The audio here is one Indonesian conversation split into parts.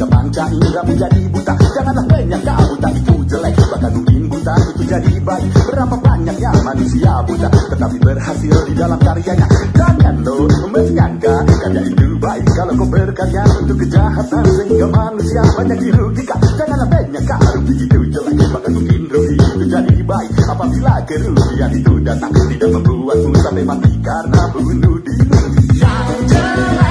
panca indera menjadi buta. Janganlah menyangka buta itu jelek. Bahkan mungkin buta itu jadi baik. Berapa banyaknya manusia buta. Tetapi berhasil di dalam karyanya. Jangan lo menyangka karya itu baik. Kalau kau berkarya untuk kejahatan Sehingga manusia banyak dirugikan. Janganlah menyangka rugi itu jelek. Bahkan mungkin rugi itu jadi baik. Apabila kerugian itu datang Tidak membuatmu sampai mati karena bunuh diri. Yang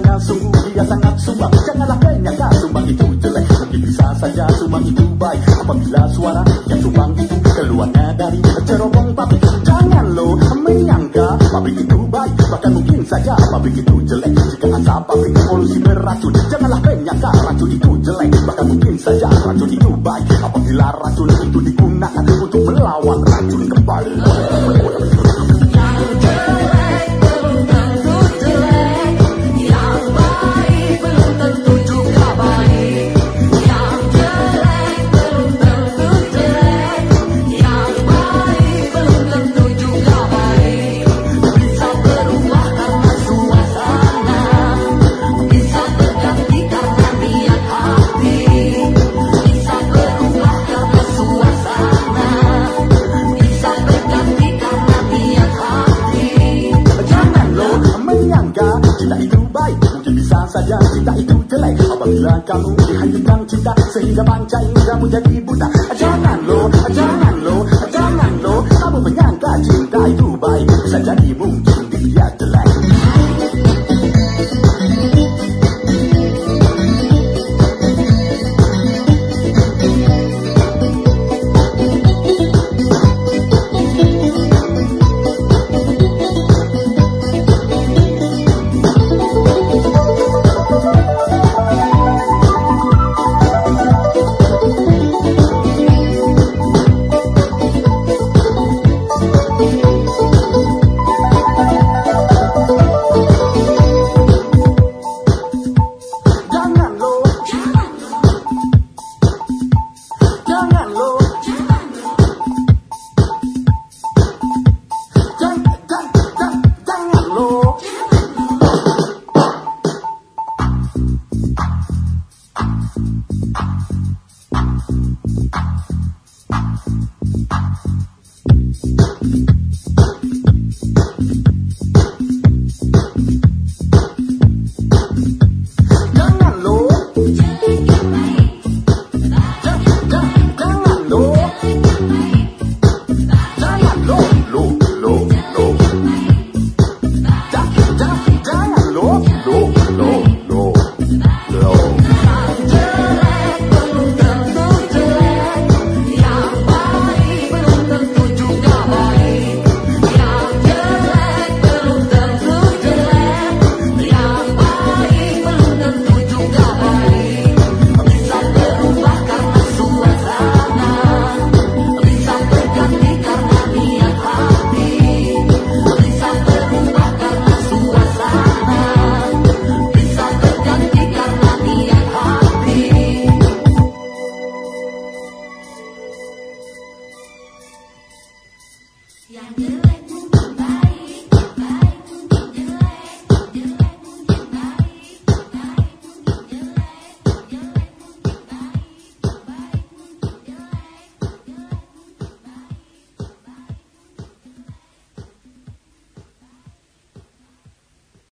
Suaranya sungguh dia sangat sumbang. Janganlah menyangka sumbang itu jelek. Mungkin bisa saja sumbang itu baik. Apabila suara yang sumbang itu Keluarnya dari cerobong pabrik. Jangan lo menyangka pabrik itu baik. Bahkan mungkin saja pabrik itu jelek. Jika asap pabrik polusi beracun. Janganlah menyangka racun itu jelek. Bahkan mungkin saja racun itu baik. Apabila racun itu digunakan Untuk melawan racun kembali saja cinta itu jelek Apabila kamu dihanyutkan cinta Sehingga panca inderamu jadi buta Jangan lo, jangan lo, jangan Yang jelek